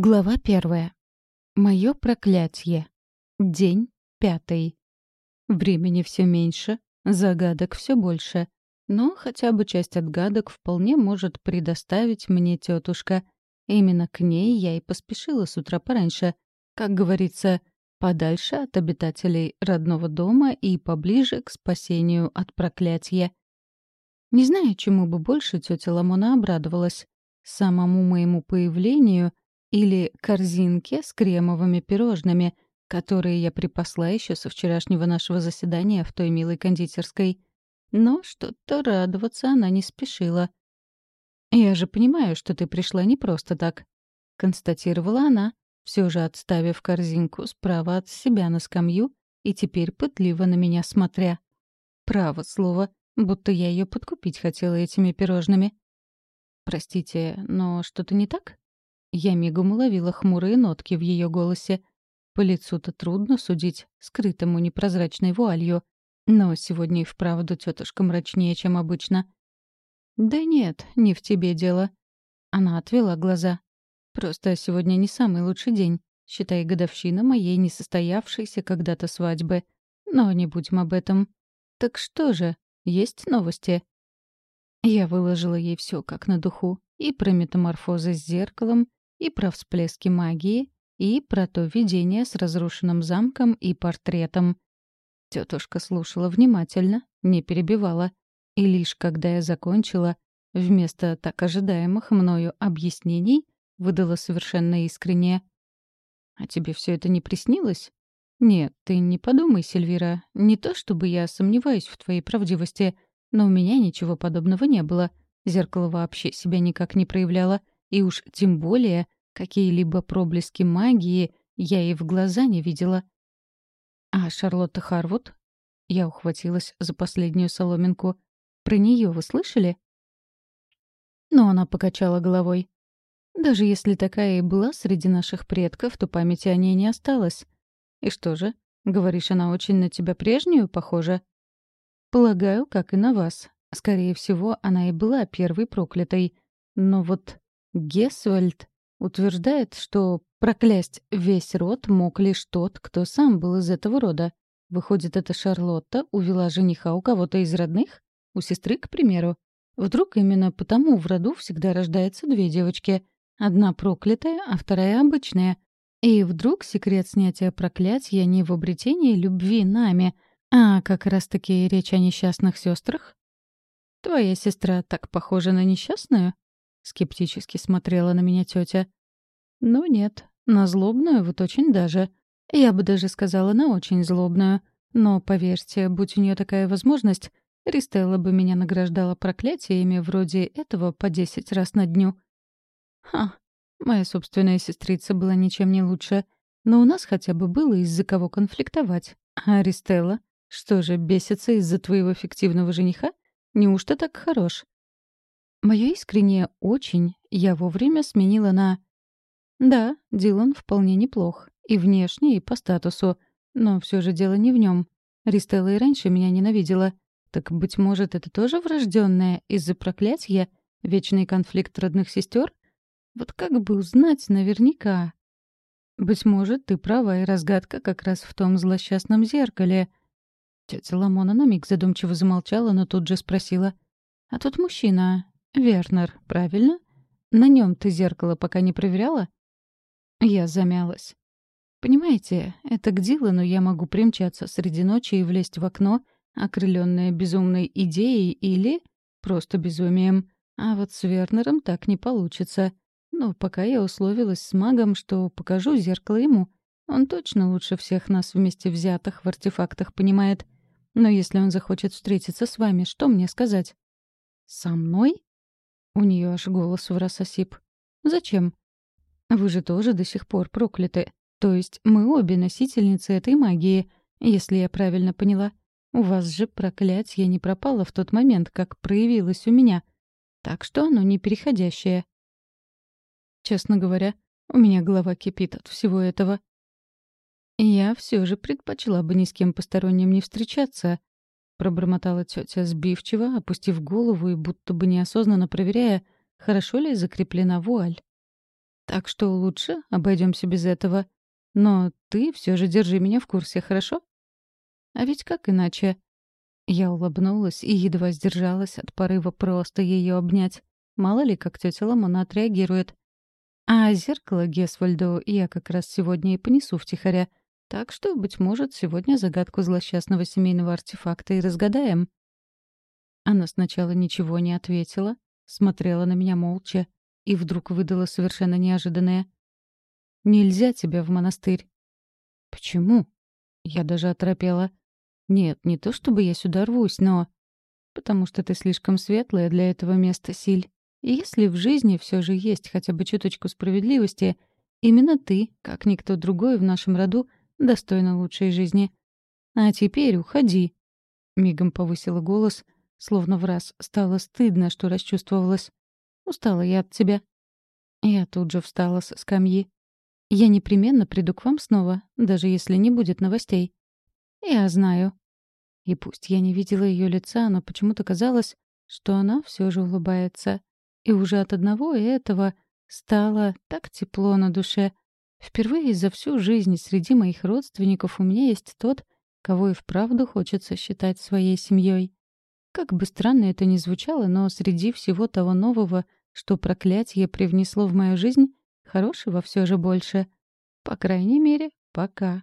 Глава первая. Мое проклятие. День пятый. Времени все меньше, загадок все больше. Но хотя бы часть отгадок вполне может предоставить мне тетушка. Именно к ней я и поспешила с утра пораньше. Как говорится, подальше от обитателей родного дома и поближе к спасению от проклятия. Не знаю, чему бы больше тетя Ламона обрадовалась. Самому моему появлению — или корзинке с кремовыми пирожными, которые я припасла еще со вчерашнего нашего заседания в той милой кондитерской. Но что-то радоваться она не спешила. «Я же понимаю, что ты пришла не просто так», — констатировала она, все же отставив корзинку справа от себя на скамью и теперь пытливо на меня смотря. Право слово, будто я ее подкупить хотела этими пирожными. «Простите, но что-то не так?» Я мигом уловила хмурые нотки в ее голосе. По лицу-то трудно судить, скрытому непрозрачной вуалью. Но сегодня и вправду тетушка мрачнее, чем обычно. «Да нет, не в тебе дело». Она отвела глаза. «Просто сегодня не самый лучший день. Считай годовщина моей несостоявшейся когда-то свадьбы. Но не будем об этом. Так что же, есть новости?» Я выложила ей все как на духу. И про метаморфозы с зеркалом, и про всплески магии, и про то видение с разрушенным замком и портретом. Тетушка слушала внимательно, не перебивала. И лишь когда я закончила, вместо так ожидаемых мною объяснений, выдала совершенно искренне. «А тебе все это не приснилось?» «Нет, ты не подумай, Сильвира. Не то чтобы я сомневаюсь в твоей правдивости, но у меня ничего подобного не было. Зеркало вообще себя никак не проявляло. И уж тем более какие-либо проблески магии я и в глаза не видела. А Шарлотта Харвуд? Я ухватилась за последнюю соломинку. Про нее вы слышали? Но она покачала головой. Даже если такая и была среди наших предков, то памяти о ней не осталось. И что же, говоришь, она очень на тебя прежнюю похожа? Полагаю, как и на вас. Скорее всего, она и была первой проклятой. Но вот Гесвальд утверждает, что проклясть весь род мог лишь тот, кто сам был из этого рода. Выходит, эта Шарлотта увела жениха у кого-то из родных? У сестры, к примеру. Вдруг именно потому в роду всегда рождается две девочки. Одна проклятая, а вторая обычная. И вдруг секрет снятия проклятия не в обретении любви нами, а как раз-таки речь о несчастных сестрах? Твоя сестра так похожа на несчастную? Скептически смотрела на меня тетя. Ну нет, на злобную вот очень даже. Я бы даже сказала, на очень злобную. Но, поверьте, будь у нее такая возможность, Ристелла бы меня награждала проклятиями вроде этого по десять раз на дню. Ха, моя собственная сестрица была ничем не лучше. Но у нас хотя бы было из-за кого конфликтовать. А Ристелла? Что же, бесится из-за твоего фиктивного жениха? Неужто так хорош? Мое искреннее «очень» я вовремя сменила на «Да, Дилан вполне неплох. И внешне, и по статусу. Но все же дело не в нем. Ристелла и раньше меня ненавидела. Так, быть может, это тоже врожденное из-за проклятия? Вечный конфликт родных сестер? Вот как бы узнать наверняка? Быть может, ты права, и разгадка как раз в том злосчастном зеркале. Тетя Ламона на миг задумчиво замолчала, но тут же спросила. «А тут мужчина, Вернер, правильно? На нем ты зеркало пока не проверяла? Я замялась. Понимаете, это к Дилану я могу примчаться среди ночи и влезть в окно, окрыленная безумной идеей или просто безумием. А вот с Вернером так не получится. Но пока я условилась с магом, что покажу зеркало ему. Он точно лучше всех нас вместе взятых в артефактах понимает. Но если он захочет встретиться с вами, что мне сказать? «Со мной?» У нее аж голос враз осип. «Зачем?» «Вы же тоже до сих пор прокляты. То есть мы обе носительницы этой магии, если я правильно поняла. У вас же проклятие не пропало в тот момент, как проявилось у меня. Так что оно не переходящее». Честно говоря, у меня голова кипит от всего этого. Я все же предпочла бы ни с кем посторонним не встречаться, пробормотала тетя сбивчиво, опустив голову и будто бы неосознанно проверяя, хорошо ли закреплена вуаль. Так что лучше обойдемся без этого. Но ты все же держи меня в курсе, хорошо? А ведь как иначе? Я улыбнулась и едва сдержалась от порыва просто ее обнять. Мало ли, как тетя Ламона отреагирует. А зеркало Гесвальду я как раз сегодня и понесу втихаря. Так что, быть может, сегодня загадку злосчастного семейного артефакта и разгадаем. Она сначала ничего не ответила, смотрела на меня молча и вдруг выдала совершенно неожиданное. «Нельзя тебя в монастырь». «Почему?» Я даже оторопела. «Нет, не то чтобы я сюда рвусь, но...» «Потому что ты слишком светлая для этого места, Силь. И если в жизни все же есть хотя бы чуточку справедливости, именно ты, как никто другой в нашем роду, достойна лучшей жизни. А теперь уходи». Мигом повысила голос — Словно в раз стало стыдно, что расчувствовалась. Устала я от тебя. Я тут же встала с скамьи. Я непременно приду к вам снова, даже если не будет новостей. Я знаю. И пусть я не видела ее лица, но почему-то казалось, что она все же улыбается. И уже от одного этого стало так тепло на душе. Впервые за всю жизнь среди моих родственников у меня есть тот, кого и вправду хочется считать своей семьей. Как бы странно это ни звучало, но среди всего того нового, что проклятие привнесло в мою жизнь, хорошего все же больше. По крайней мере, пока.